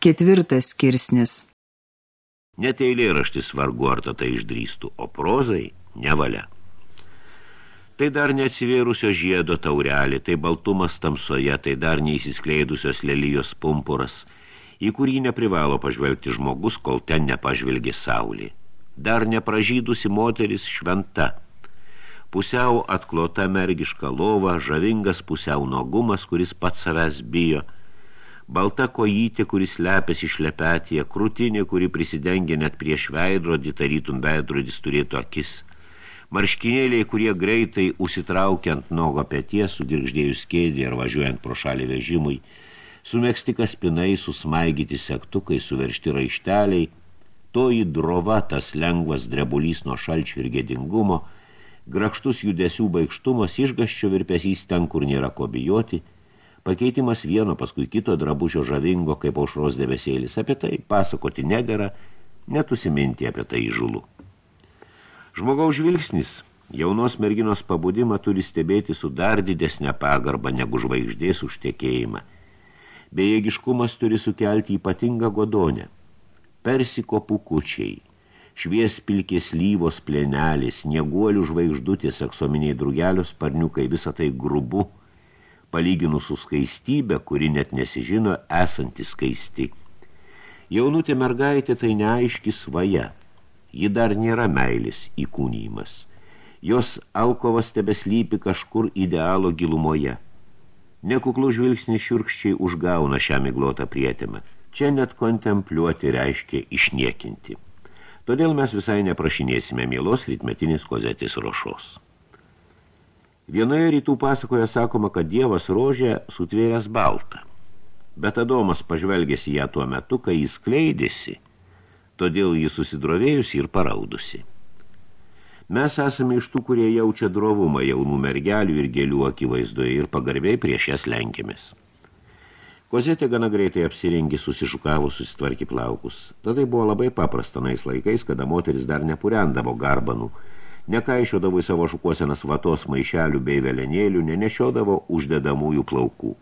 Ketvirtas skirsnis. Net eilėraštis vargu ar tai išdrįstų, o prozai nevalia. Tai dar neatsivėrusio žiedo taurelį, tai baltumas tamsoje, tai dar neįsiskleidusios lelijos pumpuras, į kurį neprivalo pažvelgti žmogus, kol ten nepažvelgi saulį. Dar nepražydusi moteris šventa. Pusiau atklota mergiška lova, žavingas pusiau nogumas, kuris pats savęs bijo – balta kojytė, kuris lepiasi šlepetėje, krūtinė, kuri prisidengia net prieš veidrodį, tarytum veidrodis turėtų akis, marškinėliai, kurie greitai užsitraukiant nogo peties, sudirgždėjus kėdį ar važiuojant pro šalį vežimui, sumėgsti kaspinai, susmaigyti sektukai, suveršti raišteliai, toji drova, tas lengvas drebulys nuo šalčio ir gėdingumo, grakštus judesių baigštumas, išgaščio virpesys ten, kur nėra ko bijoti – Pakeitimas vieno, paskui kito drabužio žavingo, kaip aušros debesėlis. Apie tai pasakoti nedėra, netusiminti apie tai žulų. Žmogaus žvilgsnis jaunos merginos pabudimą turi stebėti su dar didesnė pagarba negu žvaigždės užtekėjimą. Bejėgiškumas turi sukelti ypatingą godonę. Persiko pukučiai, švies pilkės lyvos plėnelis, snieguolių žvaigždutės, aksominiai drugelios sparniukai, visą tai grubu – palyginus su skaistybė, kuri net nesižino esanti skaisti. Jaunutė mergaitė tai neaiški svaja, ji dar nėra meilis įkūnymas. Jos alkovas tebeslypi kažkur idealo gilumoje. Nekuklų žvilgsnis šiurkščiai užgauna šią miglotą prietimą. Čia net kontempliuoti reiškia išniekinti. Todėl mes visai neprašinėsime mielos rytmetinės kozetės rošos. Vienoje rytų pasakoje sakoma, kad dievas rožė sutvėręs baltą. Bet Adomas pažvelgėsi ją tuo metu, kai jis kleidėsi, todėl jis susidrovėjusi ir paraudusi. Mes esame iš tų, kurie jaučia drovumą jaunų mergelių ir gėlių akivaizdoje ir pagarbiai prieš jas lenkėmės. Kozetė gana greitai apsirengė susišukavus susitvarkį plaukus. Tada buvo labai paprasta nais laikais, kada moteris dar nepurendavo garbanų, nekaišiodavo į savo šukuosenas vatos maišelių bei velenėlių, nenešiodavo uždedamųjų plaukų.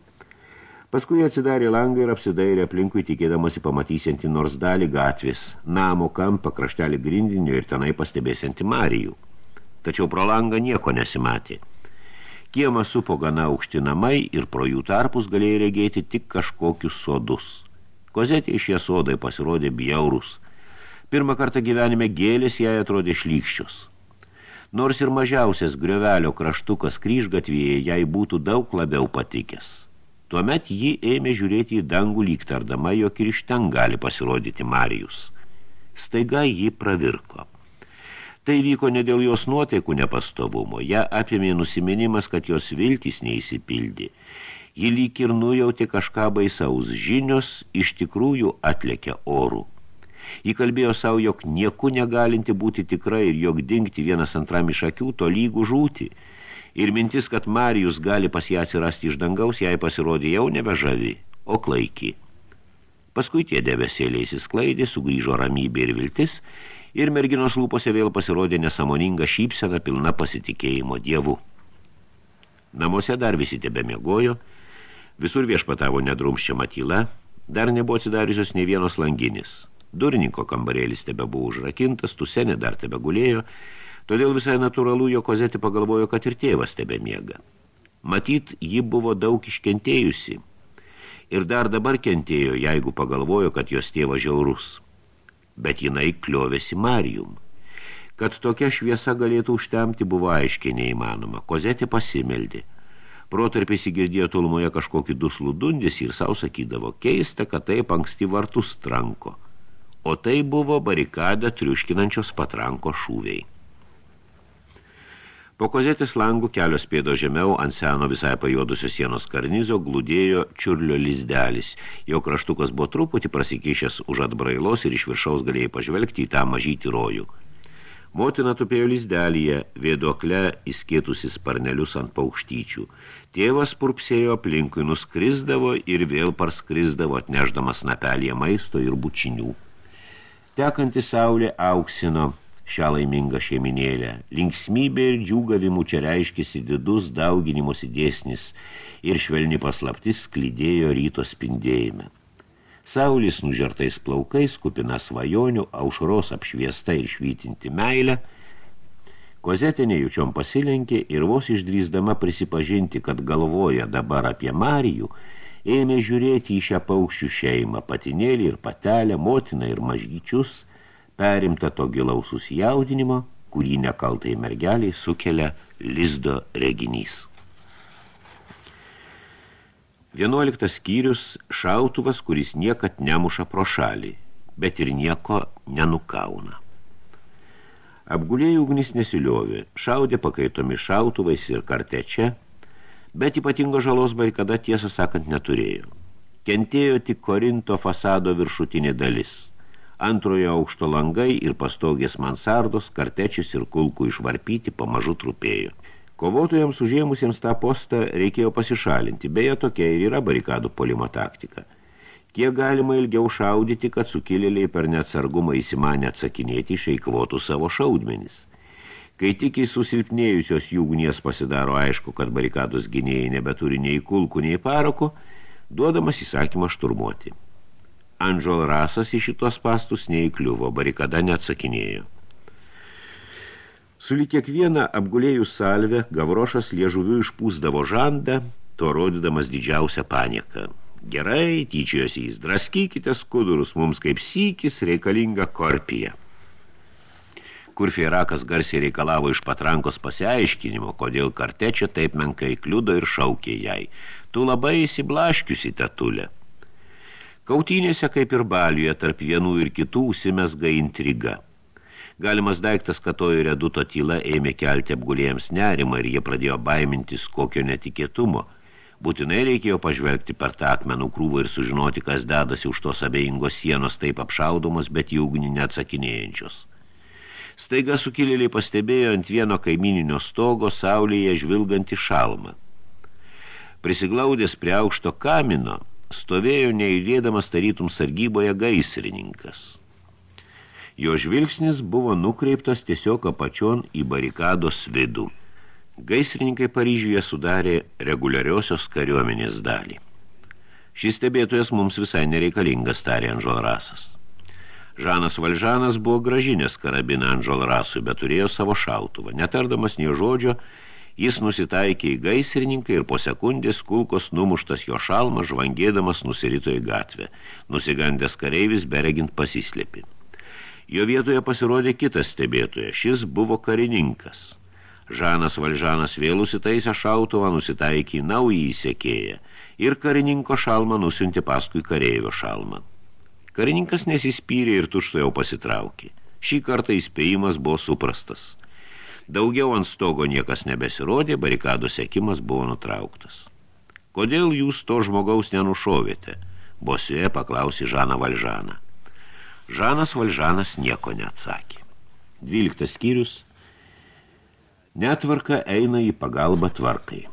Paskui atsidarė langą ir apsidairė aplinkui, tikėdamasi pamatysianti nors dalį gatvės, namo kampą, kraštelį grindinio ir tenai pastebėsianti Marijų. Tačiau pro langą nieko nesimatė. Kiemą supo gana aukšti namai ir pro jų tarpus galėjo regėti tik kažkokius sodus. Kozetė iš jie sodai pasirodė bjaurus. Pirmą kartą gyvenime gėlės jai atrodė šlykščius. Nors ir mažiausias griovelio kraštukas kryžgatvėje jai būtų daug labiau patikęs. Tuomet ji ėmė žiūrėti į dangų lyg tardama, jog ir iš ten gali pasirodyti Marijus. Staiga ji pravirko. Tai vyko ne dėl jos nuotaikų nepastovumo, ją apėmė nusiminimas, kad jos viltys neįsipildė. Ji lyg ir nujautė kažką baisaus, žinios iš tikrųjų atlėkė orų. Įkalbėjo savo, jog nieku negalinti būti tikra ir jog dingti vienas antram iš akių, to lygų žūti. Ir mintis, kad Marijus gali pas ją atsirasti iš dangaus, jai pasirodė jau nebežavi, o klaiki. Paskui tie debesėliai įsisklaidė, sugrįžo ramybė ir viltis, ir merginos lūpose vėl pasirodė nesamoninga šypsena pilna pasitikėjimo dievu. Namuose dar visi tebe miegojo, visur viešpatavo nedrumščiama tyla, dar nebuvo atsidariusios ne vienos langinis. Durininko kambarėlis tebe buvo užrakintas, tusenė dar tebe gulėjo, todėl visai natūralu, jo kozetė pagalvojo, kad ir tėvas tebe miega. Matyt, ji buvo daug iškentėjusi ir dar dabar kentėjo, jeigu pagalvojo, kad jos tėvas žiaurus. Bet jinai kliovėsi Marijum. Kad tokia šviesa galėtų užtemti, buvo aiškiai neįmanoma. Kozetė pasimeldė. Protarpis įgirdėjo tolumoje kažkokį duslų dundis ir savo sakydavo, keista, kad taip anksti vartus tranko o tai buvo barikadą triuškinančios patranko šūviai. Po kozetės langų kelios pėdo žemiau ant seno visai pajuodusio sienos karnizo glūdėjo čiurlio lizdelis. Jo kraštukas buvo truputį prasikišęs už atbrailos ir iš viršaus galėjai pažvelgti į tą mažytį rojų. Motina tupėjo lizdelyje, vėduokle įskėtusi sparnelius ant paukštyčių. Tėvas purpsėjo aplinkui, nuskrisdavo ir vėl parskrisdavo, atneždamas napelėje maisto ir bučinių. Tekanti saulė auksino šią laimingą šeiminėlę. Linksmybė ir džiūgavimų čia reiškėsi didus dauginimosi dėsnis ir švelni paslaptis sklydėjo ryto spindėjime. Saulis nužertais plaukais, kupina svajonių, aušros apšviesta ir švytinti meilę. Kozetė nejučiom pasilenkė ir vos išdrįsdama prisipažinti, kad galvoja dabar apie Marijų, ėmė žiūrėti į šią paukščių šeimą, patinėlį ir patelę, motiną ir mažgyčius, perimta to gilaus susijaudinimo, kurį nekaltai mergeliai sukelia lizdo reginys. Vienuoliktas skyrius – šautuvas, kuris niekad nemuša pro šalį, bet ir nieko nenukauna. Apgulėjų ugnis nesiliovė, šaudė pakaitomi šautuvais ir kartečia, bet ypatingo žalos barikada tiesą sakant neturėjo. Kentėjo tik Korinto fasado viršutinė dalis. Antrojo aukšto langai ir pastogės mansardos, kartečius ir kulkų išvarpyti pamažu trupėjo. Kovotojams užėmusiems tą postą reikėjo pasišalinti, beje tokia ir yra barikadų polimo taktika. Kiek galima ilgiau šaudyti, kad sukilėliai per neatsargumą įsimanę atsakinėti išeikvotų savo šaudmenis. Kai tik į susilpnėjusios jų ugnies pasidaro aišku, kad barikados gynėjai nebeturi nei kulkų, nei parako, duodamas įsakymą šturmuoti. Andžol rasas į šitos pastus neįkliuvo, barikada neatsakinėjo. Sulik kiekvieną apgulėjų salvę Gavrošas liežuviu išpūsdavo žandą, to rodydamas didžiausią panieką. Gerai, tyčiojosi jis, draskykite skudurus, mums kaip sykis reikalinga korpija. Kur Feirakas garsiai reikalavo iš patrankos pasiaiškinimo, kodėl kartečia taip menkai kliudo ir šaukė jai. Tu labai įsiblaškiusi, tetulė. Kautynėse, kaip ir baliuje, tarp vienų ir kitų užsimesga intriga – Galimas daiktas, kad to ir reduto tyla ėmė kelti apgulėjams nerimą ir jie pradėjo baimintis kokio netikėtumo. Būtinai reikėjo pažvelgti per tą akmenų krūvą ir sužinoti, kas dedasi už tos abejingos sienos taip apšaudomos, bet į ugnį neatsakinėjančios. Staiga sukilėliai pastebėjo ant vieno kaimininio stogo saulėje žvilgantį šalmą. Prisiglaudęs prie aukšto kamino, stovėjo neįdėdamas tarytum sargyboje gaisrininkas. Jo žvilgsnis buvo nukreiptas tiesiog apačion į barikados vidų. Gaisrininkai Paryžiuje sudarė reguliariosios kariuomenės dalį. Šis stebėtojas mums visai nereikalingas, tarė Anžolrasas. Žanas Valžanas buvo gražinės karabiną Anžolrasui, bet turėjo savo šautuvą. Netardamas nie žodžio, jis nusitaikė į gaisrininką ir po sekundės kulkos numuštas jo šalmas, žvangėdamas nusirito į gatvę. Nusigandęs kareivis beregint pasislėpė. Jo vietoje pasirodė kitas stebėtojas, šis buvo karininkas. Žanas Valžanas vėl užsitaisę šautuvą, nusitaikė naują įsekėją ir karininko šalmą nusiuntė paskui kareivio šalmą. Karininkas nesispyrė ir tušto jau pasitraukė. Šį kartą įspėjimas buvo suprastas. Daugiau ant stogo niekas nebesirodė, barikado sekimas buvo nutrauktas. Kodėl jūs to žmogaus nenušovėte? Bosėje paklausė Žaną Valžaną. Žanas Valžanas nieko neatsakė. Dvyliktas skyrius. Netvarka eina į pagalbą tvarkai.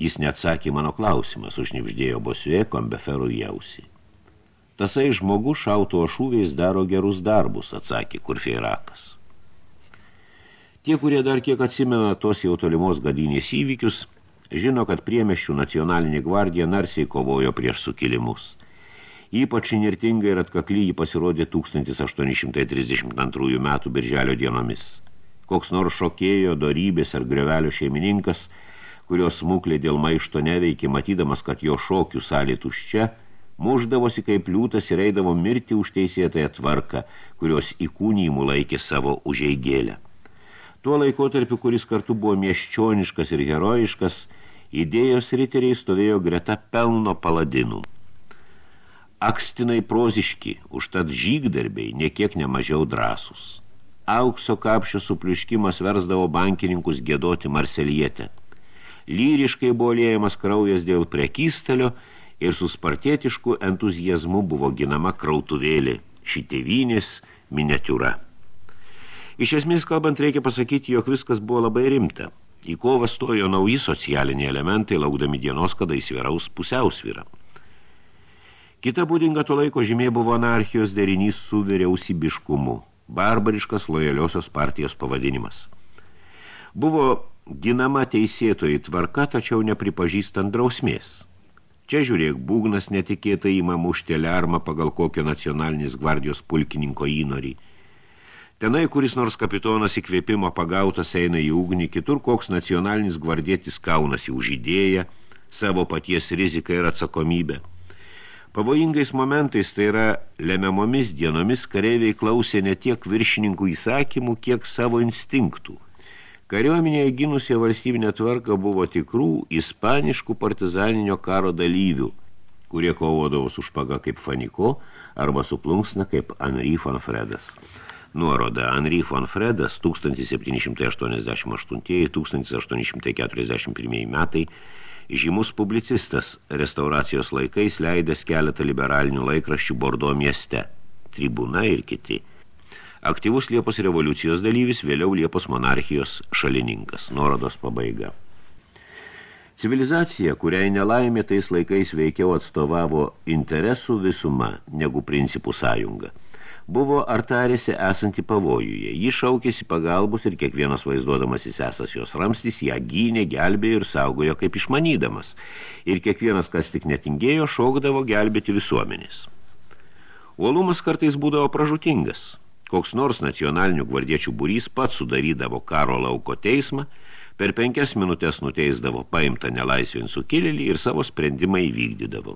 Jis neatsakė mano klausimas, užnipždėjo bosiuje kombeferų jausį. Tasai žmogus šauto šūviais daro gerus darbus, atsakė kurfeirakas. Tie, kurie dar kiek atsimena tos jau tolimos gadynės įvykius, žino, kad priemeščių nacionalinė gvardija narsiai kovojo prieš sukilimus – Ypač inirtingai ir atkakly jį pasirodė 1832 metų birželio dienomis. Koks nors šokėjo, dorybės ar grevelio šeimininkas, kurios smuklė dėl maišto neveikė, matydamas, kad jo šokių salė tuščia, muždavosi kaip liūtas ir eidavo mirti už teisėtąją tvarką, kurios įkūnymų laikė savo užeigėlę. Tuo laikotarpiu, kuris kartu buvo mieščioniškas ir herojiškas, idėjos riteriai stovėjo greta pelno paladinų akstinai proziški, užtat žygdarbiai niekiek nemažiau drąsus. Aukso kapšio supliuškimas versdavo bankininkus gėdoti Marselietę. Lyriškai buvo lėjamas kraujas dėl prekystalio ir su spartietišku entuzijazmu buvo ginama krautuvėlė, šitėvynės miniatiūra. Iš esmės kalbant, reikia pasakyti, jog viskas buvo labai rimta. Į kovą stojo nauji socialiniai elementai, laukdami dienos, kada įsvėraus pusiausvyrą. Kita būdinga to laiko žymė buvo anarchijos derinys su vyriausybiškumu, barbariškas lojaliosios partijos pavadinimas. Buvo ginama teisėtoji tvarka, tačiau nepripažįstant drausmės. Čia žiūrėk, būgnas netikėtai įma mušti alarmą pagal kokio nacionalinis gvardijos pulkininko įnorį. Tenai, kuris nors kapitonas įkvėpimo pagautas eina į ugnį, kitur koks nacionalinis gvardietis kaunasi už idėją, savo paties riziką ir atsakomybę. Pavojingais momentais, tai yra lemiamomis dienomis, kareiviai klausė ne tiek viršininkų įsakymų, kiek savo instinktų. Kariuomenėje ginusie valstybinė tvarka buvo tikrų ispaniškų partizaninio karo dalyvių, kurie kovodavo su špaga kaip Faniko arba su plunksna kaip Henri von Fredas. Nuoroda Henri von Fredas 1788-1841 metai žymus publicistas restauracijos laikais leidęs keletą liberalinių laikraščių Bordo mieste, tribūna ir kiti – Aktyvus Liepos revoliucijos dalyvis, vėliau Liepos monarchijos šalininkas. Nuorodos pabaiga. Civilizacija, kuriai nelaimė tais laikais veikiau atstovavo interesų visuma negu principų sąjunga, buvo artarėse esanti pavojuje. Ji šaukėsi pagalbos ir kiekvienas vaizduodamas įsesas jos ramstis ją gynė, gelbėjo ir saugojo kaip išmanydamas. Ir kiekvienas, kas tik netingėjo, šaukdavo gelbėti visuomenės. Uolumas kartais būdavo pražutingas – koks nors nacionalinių gvardiečių būrys pats sudarydavo karo lauko teismą, per penkias minutės nuteisdavo paimtą nelaisvin sukilėlį ir savo sprendimą įvykdydavo.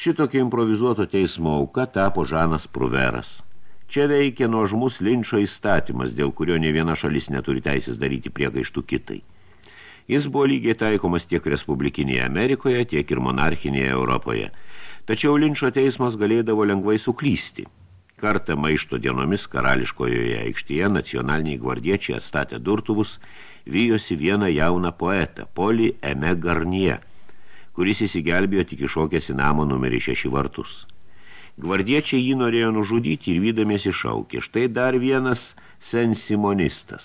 Šitokio improvizuoto teismo auka tapo Žanas Pruveras. Čia veikia nuožmus linčio įstatymas, dėl kurio ne viena šalis neturi teisės daryti priekaištų kitai. Jis buvo lygiai taikomas tiek Respublikinėje Amerikoje, tiek ir monarchinėje Europoje. Tačiau linčio teismas galėdavo lengvai suklysti – Kartą maišto dienomis karališkojoje aikštėje nacionaliniai gvardiečiai atstatė durtuvus, vyjosi vieną jauną poetą, Poli Eme Garnie, kuris įsigelbėjo tik iššokęs į namo numerį šeši vartus. Gvardiečiai jį norėjo nužudyti ir vydamiesi šaukė. Štai dar vienas sensimonistas.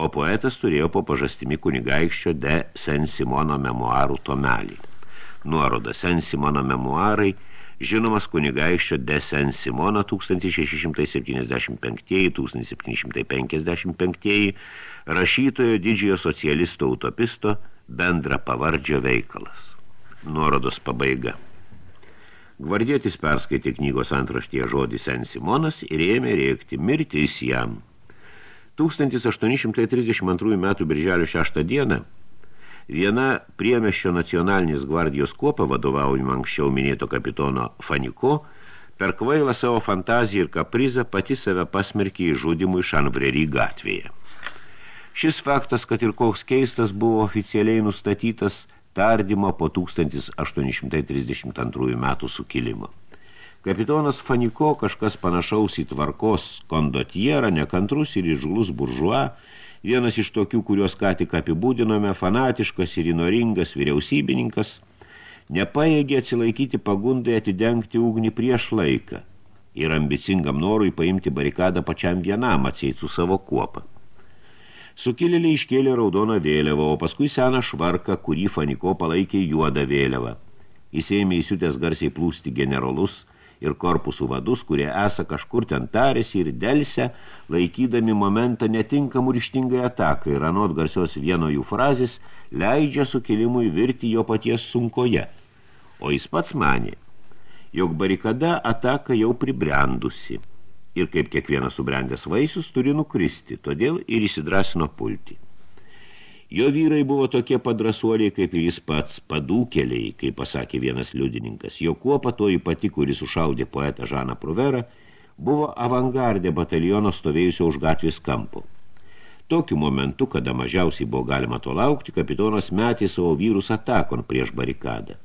O poetas turėjo po pažastimi kunigaikščio de Sensimono memoarų tomelį. Nuoroda Sensimono memoarai – žinomas kunigaiščio de Sen Simono 1675-1755, rašytojo didžiojo socialisto utopisto bendra pavardžio veikalas. Nuorodos pabaiga. Gvardietis perskaitė knygos antraštyje žodį Sen Simonas ir ėmė rėkti mirtis jam. 1832 metų birželio 6 dieną Viena priemeščio nacionalinės gvardijos kuopa vadovaujama anksčiau minėto kapitono Faniko, per kvailą savo fantaziją ir kaprizą pati save pasmerkė į žudimų Šanbrerį gatvėje. Šis faktas, kad ir koks keistas, buvo oficialiai nustatytas tardymo po 1832 metų sukilimo. Kapitonas Faniko, kažkas panašaus į tvarkos kondotierą, nekantrus ir išglus buržuą, Vienas iš tokių, kuriuos ką tik apibūdinome, fanatiškas ir inoringas vyriausybininkas, nepaėgė atsilaikyti pagundai atidengti ugnį prieš laiką ir ambicingam norui paimti barikadą pačiam vienam atseit su savo kuopą. Sukilėliai iškėlė raudoną vėliavą, o paskui seną švarką, kurį Faniko palaikė juodą vėliavą. Įsėmė įsiutęs garsiai plūsti generolus – ir korpusų vadus, kurie esą kažkur ten tarėsi ir dėlse, laikydami momentą netinkamų ryštingai atakai ir anot garsios vieno jų frazės, leidžia sukilimui virti jo paties sunkoje. O jis pats manė, jog barikada ataka jau pribrendusi ir kaip kiekvienas subrendęs vaisius turi nukristi, todėl ir įsidrasino pulti. Jo vyrai buvo tokie padrasuoliai, kaip ir jis pats, padūkeliai, kaip pasakė vienas liudininkas. Jo kuopa toji pati, kuris sušaudė poetą Žaną Pruverą, buvo avangardė bataliono stovėjusio už gatvės kampo. Tokiu momentu, kada mažiausiai buvo galima to laukti, kapitonas metė savo vyrus atakon prieš barikadą.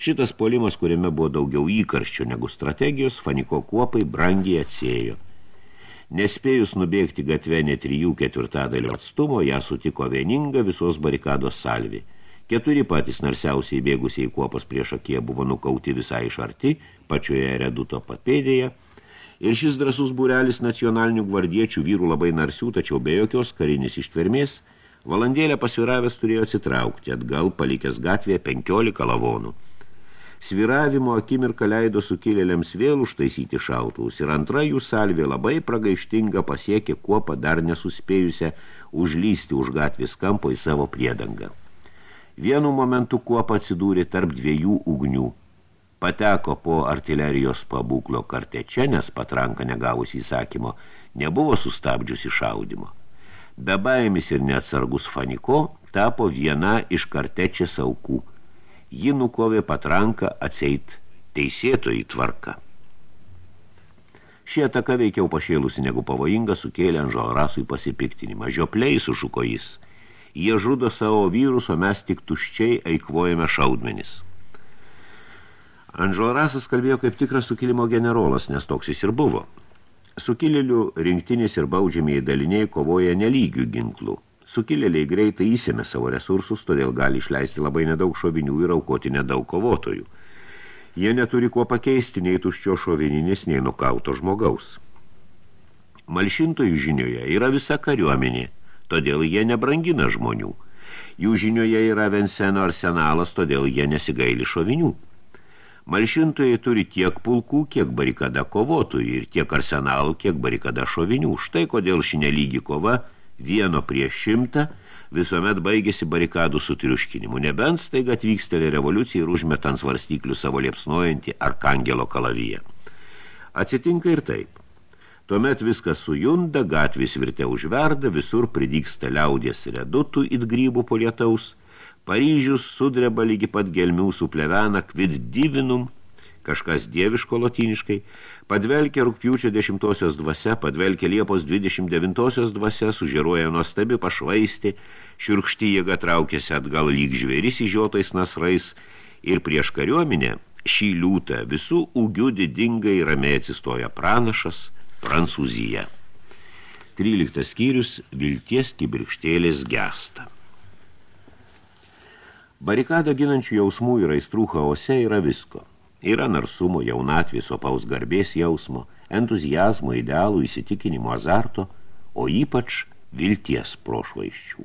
Šitas polimas, kuriame buvo daugiau įkarščio negu strategijos, Faniko kuopai brangiai atsėjo – Nespėjus nubėgti gatvę ne trijų ketvirtadalio atstumo, ją sutiko vieninga visos barikados salvi. Keturi patys narsiausiai bėgusiai kuopos prieš akiją buvo nukauti visai iš arti, pačioje reduto papėdėje, ir šis drasus būrelis nacionalinių gvardiečių vyrų labai narsių, tačiau be jokios karinės ištvermės, valandėlę pasviravęs turėjo atsitraukti, atgal palikęs gatvėje penkiolika lavonų. Sviravimo akimirką leido sukilėliams vėl užtaisyti šautuvus ir antra jų salvė labai pragaištinga pasiekė kuopą dar nesuspėjusią užlysti už gatvės kampo į savo priedangą. Vienu momentu kuopa atsidūrė tarp dviejų ugnių. Pateko po artilerijos pabūklio kartečia, nes patranka negavus įsakymo, nebuvo sustabdžiusi šaudimo. Bebaimis ir neatsargus Faniko tapo viena iš kartečės aukų. Ji nukovė patranką atseit teisėtojai tvarka. Šie ataka veikiau pašėlusi negu pavojinga sukėlė Anželrasui pasipiktinimą. Žiopliai sušuko jis. Jie žudo savo vyrus, o mes tik tuščiai eikvojame šaudmenis. Anželrasas kalbėjo kaip tikras sukilimo generolas, nes toks jis ir buvo. Sukilėlių rinktinis ir baudžiamiai daliniai kovoja nelygių ginklų. Sukilėliai greitai įsėmė savo resursus, todėl gali išleisti labai nedaug šovinių ir aukoti nedaug kovotojų. Jie neturi kuo pakeisti nei tuščio šovininis, nei nukauto žmogaus. Malšintojų žinioje yra visa kariuomenė, todėl jie nebrangina žmonių. Jų žinioje yra Venseno arsenalas, todėl jie nesigaili šovinių. Malšintojai turi tiek pulkų, kiek barikada kovotojų ir tiek arsenalų, kiek barikada šovinių. Štai kodėl ši nelygi kova vieno prieš šimtą – visuomet baigėsi barikadų sutriuškinimu, nebent staiga atvyksteli revoliucija ir užmetant svarstyklių savo liepsnojantį arkangelo kalavyje. Atsitinka ir taip. Tuomet viskas sujunda, gatvės virte užverda, visur pridyksta liaudės redutų it grybų po lietaus, Paryžius sudreba lygi pat gelmių suplevena kvid divinum, kažkas dieviško lotiniškai, padvelkia rūpjūčio 10 dvasia, padvelkia Liepos 29 dvasia, sužiruoja nuostabi pašvaisti, šiurkšti jėga traukėsi atgal lyg žvėris įžiotais nasrais ir prieš kariuomenę šį liūtą visų ūgių didingai ramiai atsistoja pranašas Prancūzija. 13 skyrius Vilties kibirkštėlės gesta. Barikada ginančių jausmų ir aistrų chaose yra visko. Yra narsumo, jaunatvės, opaus garbės jausmo, entuzijazmo, idealų, įsitikinimo, azarto, o ypač vilties prošvaiščių.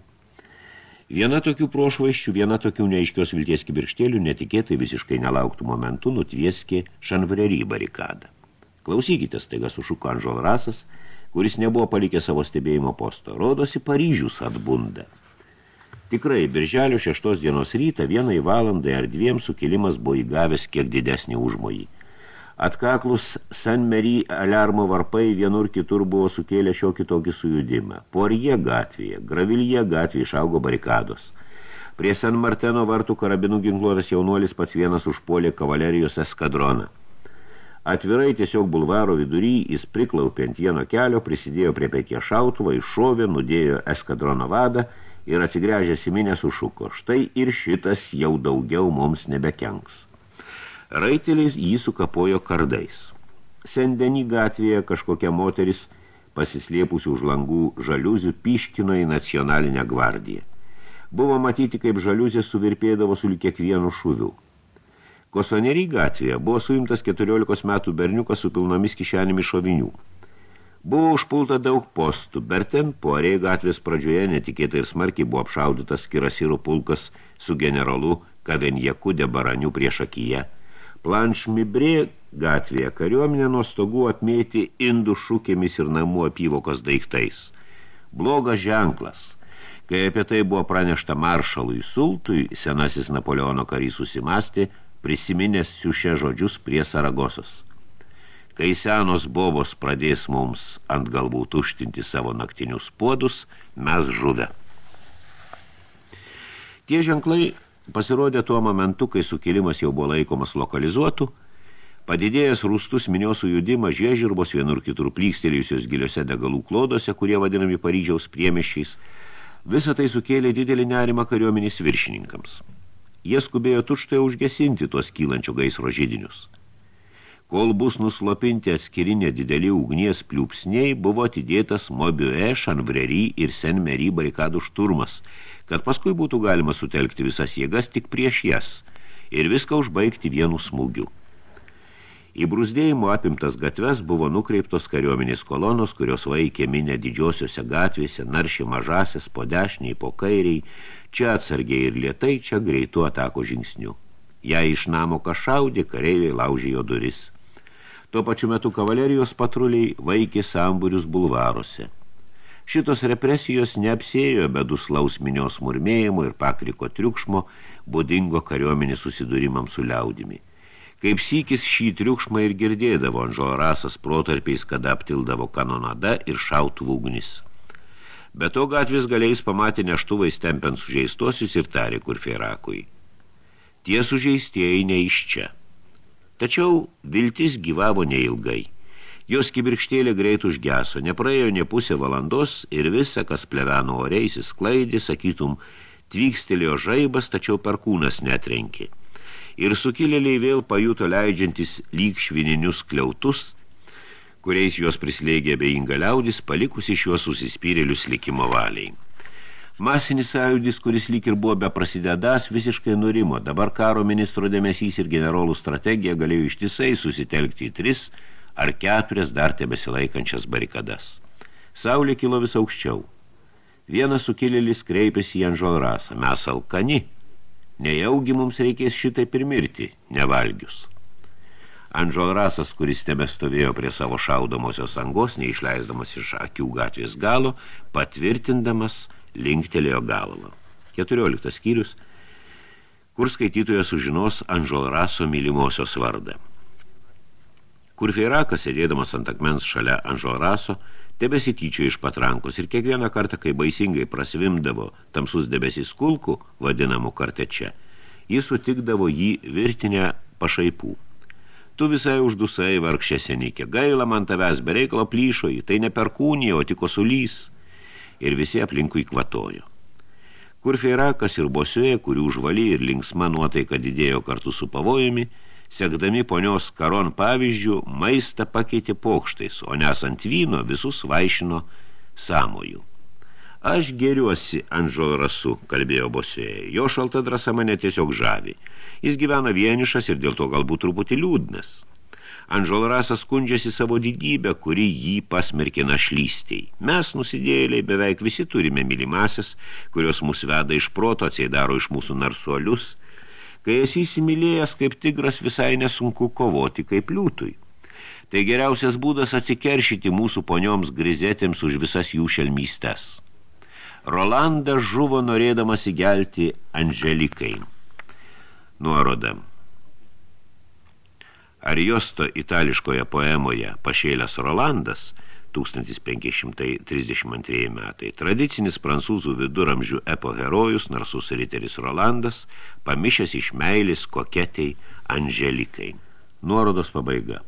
Viena tokių prošvaiščių, viena tokių neaiškios vilties kibirštėlių netikėtai visiškai nelauktų momentų nutvieskė šanvrerį barikadą. Klausykite, staiga sušuko Anžol Rasas, kuris nebuvo palikė savo stebėjimo posto. Rodosi Paryžius atbunda. Tikrai, birželio šeštos dienos rytą vienai valandai ar dviem sukilimas buvo įgavęs kiek didesnį užmojį. Atkaklus San Mary aliarmo varpai vienur kitur buvo sukėlę šiokį tokį sujudimą. Porie gatvėje, Gravilje gatvėje išaugo barikados. Prie San Marteno vartų karabinų ginkluotas jaunuolis pats vienas užpuolė kavalerijos eskadroną. Atvirai tiesiog bulvaro vidury jis priklaupė ant vieno kelio, prisidėjo prie pekė šautuvą, iššovė, nudėjo eskadrono vadą ir atsigręžęs į minę sušuko. Štai ir šitas jau daugiau mums nebekenks. Raiteliais jį sukapojo kardais. Sendenį gatvėje kažkokia moteris pasislėpusi už langų žaliuzių piškino į nacionalinę gvardiją. Buvo matyti, kaip žaliuzė suvirpėdavo su kiekvienu šūviu. Kosonerį gatvėje buvo suimtas 14 metų berniukas su pilnomis kišenėmis šovinių. Buvo užpulta daug postų, Berten poarė gatvės pradžioje netikėtai ir smarkiai buvo apšaudytas kirasirų pulkas su generolu Kavenjeku de Baraniu prieš akiją – Planšmibrė gatvėje kariuomenė nuo stogų apmėti indų šūkėmis ir namų apyvokos daiktais. Blogas ženklas. Kai apie tai buvo pranešta maršalui Sultui, senasis Napoleono karys susimasti, prisiminęs siušę žodžius prie Saragosos. Kai senos bobos pradės mums ant galbūt užtinti savo naktinius puodus, mes žuvę. Tie ženklai pasirodė tuo momentu, kai sukilimas jau buvo laikomas lokalizuotų, padidėjęs rūstus minios sujudimas žiežirbos vienur kitur plykstelėjusios giliuose degalų klodose, kurie vadinami Paryžiaus priemišiais, visą tai sukėlė didelį nerimą kariuomenės viršininkams. Jie skubėjo tuštai užgesinti tuos kylančio gaisro žydinius. Kol bus nuslopinti atskirinė dideli ugnies pliūpsniai, buvo atidėtas Mobiue, Šanvreri ir Senmeri barikadų šturmas – kad paskui būtų galima sutelkti visas jėgas tik prieš jas ir viską užbaigti vienu smūgiu. Į brusdėjimo apimtas gatves buvo nukreiptos kariuomenės kolonos, kurios vaikė minę didžiosiose gatvėse, naršė mažasis po dešiniai, po kairiai, čia atsargiai ir lietai, čia greitų atako žingsnių. Jei iš namo kažaudė, kareiviai laužė jo duris. Tuo pačiu metu kavalerijos patruliai vaikė samburius bulvaruose. Šitos represijos neapsėjo be duslaus minios murmėjimo ir pakriko triukšmo, būdingo kariuomenį susidūrimam su liaudimi. Kaip sykis šį triukšmą ir girdėdavo Anžolarasas protarpiais, kada aptildavo kanonada ir šautuvų ugnis. Be to gatvės galiais pamatė neštuvais tempiant sužeistosius ir tarė kurfeirakui. Tie sužeistieji ne iš čia. Tačiau viltis gyvavo neilgai. Jos kibirkštėlė greit užgeso, nepraėjo ne pusę valandos ir visa, kas pleveno ore, įsisklaidė, sakytum, tvykstelėjo žaibas, tačiau perkūnas netrenkė. Ir sukilėliai vėl pajuto leidžiantis lyg švininius kliautus, kuriais juos prislėgė beinga liaudis, palikusi šiuos susispyrėlius likimo valiai. Masinis sąjūdis, kuris lyg ir buvo be prasidėdas, visiškai nurimo. Dabar karo ministro dėmesys ir generolų strategija galėjo ištisai susitelkti į tris – ar keturias dar tebesilaikančias barikadas. Saulė kilo vis aukščiau. Vienas sukilėlis kreipėsi į Anžolrasą. Mes alkani. Nejaugi mums reikės šitai pirmirti, nevalgius. Anžolrasas, kuris tebestovėjo prie savo šaudomosios angos, neišleisdamas iš akių gatvės galo, patvirtindamas, linktelėjo galvą. 14 skyrius, kur skaitytojas sužinos Anžolraso mylimosios vardą. Kurfeirakas, sėdėdamas ant akmens šalia Anžoraso, tebesityčio iš patrankos ir kiekvieną kartą, kai baisingai prasvimdavo tamsus debesis kulkų, vadinamų kartečia, jis sutikdavo jį virtinę pašaipų. Tu visai uždusai vargšė senikė, gaila man tavęs bereiklo plyšoji, tai ne perkūnė, o tik osulys. Ir visi aplinkui kvatojo. Kurfeirakas ir bosiuje, kurių žvali ir linksma nuotaika didėjo kartu su pavojumi, sekdami ponios karon pavyzdžių, maistą pakeitė pokštais, o nesant vyno visus vaišino samojų. Aš geriuosi Anžol rasu, kalbėjo bosėje. Jo šalta drąsa mane tiesiog žavi. Jis gyvena vienišas ir dėl to galbūt truputį liūdnas. Anžol rasas skundžiasi savo didybę, kuri jį pasmerkė našlystiai. Mes, nusidėliai, beveik visi turime mylimasias, kurios mus veda iš proto, atsiedaro iš mūsų narsuolius – Kai esi įsimylėjęs kaip tigras, visai nesunku kovoti kaip liūtui. Tai geriausias būdas atsikeršyti mūsų ponioms grizetėms už visas jų šelmystes. Rolandas žuvo norėdamas įgelti Angelikai. Nuoroda. Ariosto itališkoje poemoje Pašėlės Rolandas – 1532 metai. Tradicinis prancūzų viduramžių epo herojus, narsus riteris Rolandas, pamišęs iš meilės koketei Angelikai. Nuorodos pabaiga.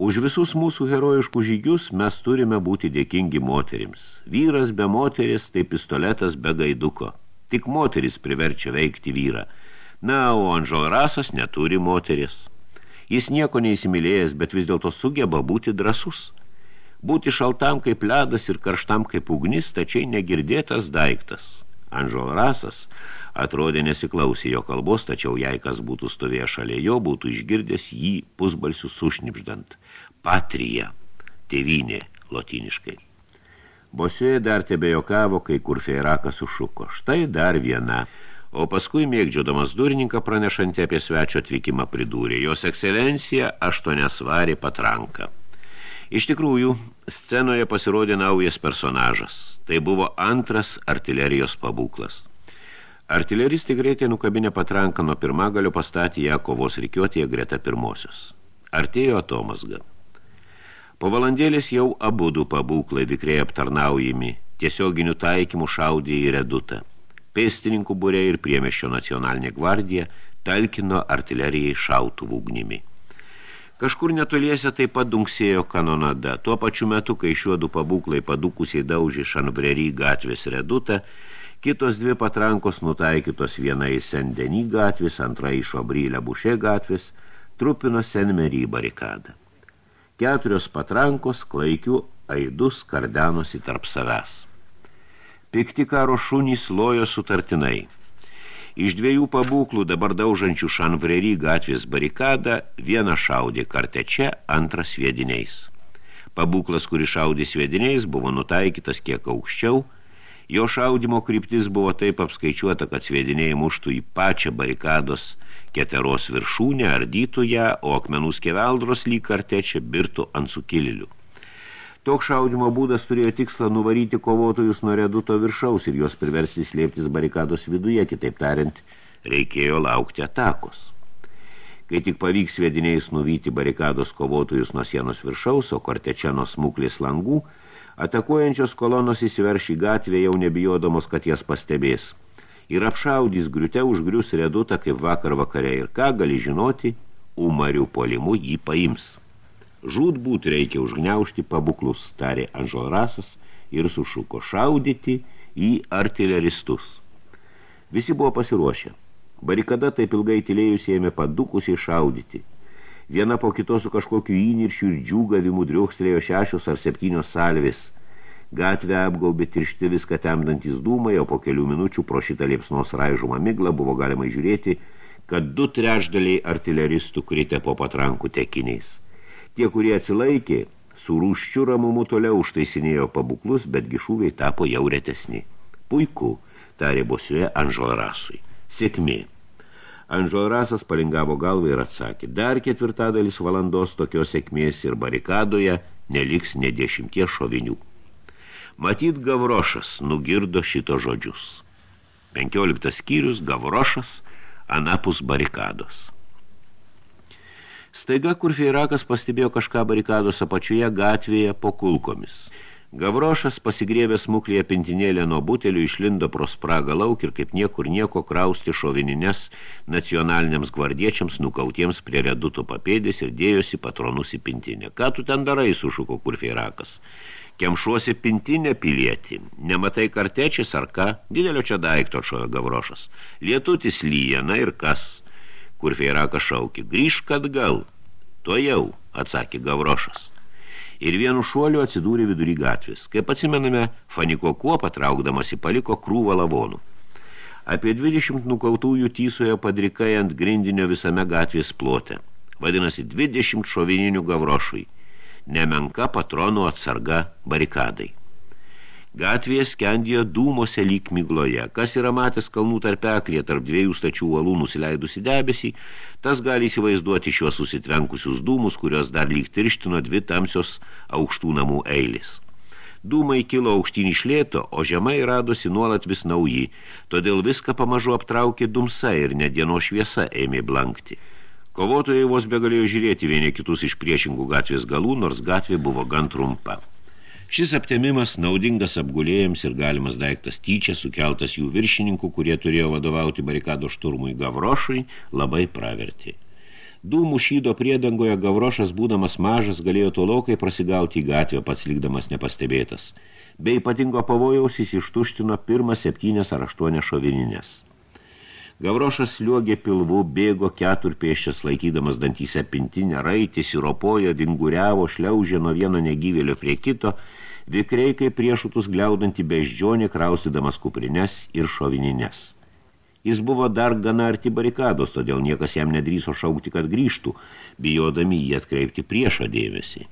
Už visus mūsų herojiškų žygius mes turime būti dėkingi moterims. Vyras be moteris tai pistoletas be gaiduko. Tik moteris priverčia veikti vyrą. Na, o Anžolrasas neturi moteris. Jis nieko neįsimylėjęs, bet vis dėlto sugeba būti drasus. Būti šaltam kaip ledas ir karštam kaip ugnis, tačiai negirdėtas daiktas. Anžol rasas atrodė nesiklausė jo kalbos, tačiau jei kas būtų stovėję šalia jo, būtų išgirdęs jį pusbalsių sušnipždant. Patrija, tėvynė, lotiniškai. Bosijoje dar tebejokavo, kai kur feirakas sušuko. Štai dar viena. O paskui mėgdžiodamas durininką pranešantį apie svečio atvykimą pridūrė. Jos ekscelencija aštuoniasvarė patranką. Iš tikrųjų, scenoje pasirodė naujas personažas. Tai buvo antras artilerijos pabūklas. Artileristai greitai nukabinę patranką nuo pirmagalio pastatė ją kovos rikiuotėje greta pirmosios. Artėjo atomasga. Po valandėlės jau abudu pabūklai vikriai aptarnaujami, tiesioginių taikymų šaudė į redutą. Pėstininkų būrė ir priemešio nacionalinė gvardija talkino artilerijai šautų ugnimi. Kažkur netoliese taip pat dunksėjo kanonada. Tuo pačiu metu, kai šiuodų pabūklai padūkusiai daužė Šanbrerį gatvės redutą, kitos dvi patrankos nutaikytos viena į Sendenį gatvės, antra į Šobrylę Bušė gatvės, trupino Senmerį barikadą. Keturios patrankos klaikių aidus kardenosi tarp savęs. Pikti karo šunys lojo sutartinai – Iš dviejų pabūklų dabar daužančių šanvrerį gatvės barikadą vieną šaudė kartečia, antras sviediniais. Pabūklas, kuris šaudė sviediniais, buvo nutaikytas kiek aukščiau. Jo šaudimo kryptis buvo taip apskaičiuota, kad sviediniai muštų į pačią barikados keteros viršūnę, ardytų ją, o akmenų skeveldros lyg kartečia birtų ant sukililių. Toks šaudimo būdas turėjo tikslą nuvaryti kovotojus nuo reduto viršaus ir juos priversti slėptis barikados viduje, kitaip tariant, reikėjo laukti atakos. Kai tik pavyks sviediniais nuvyti barikados kovotojus nuo sienos viršaus, o kortečia nuo smuklės langų, atakuojančios kolonos įsiverš į gatvę jau nebijodamos, kad jas pastebės. Ir apšaudys griute užgrius redutą kaip vakar vakare ir ką gali žinoti, umarių polimu jį paims. Žūtbūt reikia užgniaužti pabuklus, tarė Anžolrasas ir sušuko šaudyti į artileristus. Visi buvo pasiruošę. Barikada taip ilgai tylėjus ėmė padukusiai šaudyti. Viena po kitos su kažkokiu įniršiu ir džiūgavimu driukstelėjo šešios ar septynios salvės. Gatvę apgaubė tiršti viską temdantis dūmai, o po kelių minučių pro šitą liepsnos raižumą miglą buvo galima žiūrėti, kad du trečdaliai artileristų kritė po patrankų tekiniais. Tie, kurie atsilaikė, su rūščiu ramumu toliau užtaisinėjo pabuklus, betgi šūviai tapo jau retesni. Puiku, tarė bosiuje Anžolrasui. Sėkmė. Anžolrasas palingavo galvą ir atsakė, dar ketvirtadalis valandos tokios sėkmės ir barikadoje neliks ne dešimties šovinių. Matyt, Gavrošas nugirdo šito žodžius. Penkioliktas skyrius Gavrošas anapus barikados. Staiga Kurfeirakas pastebėjo kažką barikados apačioje gatvėje po kulkomis. Gavrošas pasigrėbė smuklėje pintinėlę nuo butelio, išlindo pro spragą lauk ir kaip niekur nieko krausti šovinines nacionaliniams gvardiečiams nukautiems prie reduto papėdės ir dėjosi patronus į pintinę. Ką tu ten darai, sušuko Kurfeirakas. Kemšuosi pintinę pilietį. Nematai kartečis ar ką? Didelio čia daikto šojo Gavrošas. Lietutis lyja, na ir kas? Kur Feirakas šaukė, grįžk atgal. To jau, atsakė Gavrošas. Ir vienu šuoliu atsidūrė vidury gatvės. Kaip atsimename, Faniko kuo patraukdamas į paliko krūvą lavonų. Apie 20 nukautųjų tysoje padrikai ant grindinio visame gatvės plote. Vadinasi, 20 šovininių gavrošui. Nemenka patronų atsarga barikadai. Gatvėje skendėjo dūmose lyg migloje. Kas yra matęs kalnų tarpeklėje tarp dviejų stačių uolų nusileidusi debesį, tas gali įsivaizduoti šios susitvenkusius dūmus, kurios dar lyg tirštino dvi tamsios aukštų namų eilis. Dūmai kilo aukštyn iš lėto, o žemai radosi nuolat vis nauji, todėl viską pamažu aptraukė dumsa ir nedieno šviesa ėmė blankti. Kovotojai vos begalėjo žiūrėti vieni kitus iš priešingų gatvės galų, nors gatvė buvo gan trumpa. Šis aptemimas naudingas apgulėjams ir galimas daiktas tyčia sukeltas jų viršininkų, kurie turėjo vadovauti barikado šturmui Gavrošui, labai praverti. Dūmų šydo priedangoje Gavrošas, būdamas mažas, galėjo tolokai prasigauti į gatvę, pats likdamas nepastebėtas. Be ypatingo pavojaus jis ištuštino pirmą septynės ar aštuonias šovininės. Gavrošas liuogė pilvu, bėgo ketur pėščias, laikydamas dantyse pintinę, raitį, siropojo, dinguriavo, šliaužė nuo vieno negyvėlio prie kito – vikriai kaip priešutus gliaudantį beždžionį, kraustydamas kuprines ir šovinines. Jis buvo dar gana arti barikados, todėl niekas jam nedryso šaukti, kad grįžtų, bijodami jį atkreipti priešą dėmesį.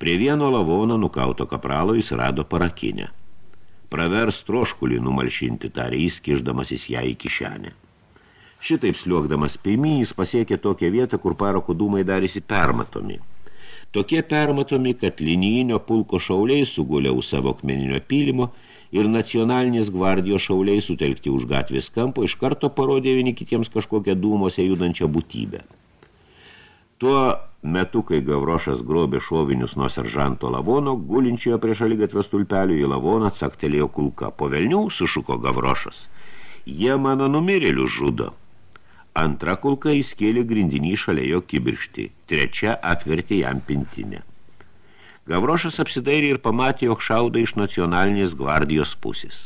Prie vieno lavono nukauto kapralo jis rado parakinę. Pravers troškulį numalšinti, tarė jis, kišdamasis ją į kišenę. Šitaip sliuogdamas pirmį, jis pasiekė tokią vietą, kur parako dūmai darėsi permatomi. Tokie permatomi, kad linijinio pulko šauliai suguliau savo akmeninio pylimo ir nacionalinės gvardijos šauliai sutelkti už gatvės kampo iš karto parodė vieni kitiems kažkokią dūmose judančią būtybę. Tuo metu, kai Gavrošas grobė šovinius nuo seržanto lavono, gulinčiojo prie šaligatvės tulpelių į lavoną caktelėjo kulka. Po velnių sušuko Gavrošas. Jie mano numirėlius žudo. Antra kulka įskėlė grindinį šalia jo kibiršti, trečia atvertė jam pintinę. Gavrošas apsidairė ir pamatė, jog šauda iš nacionalinės gvardijos pusės.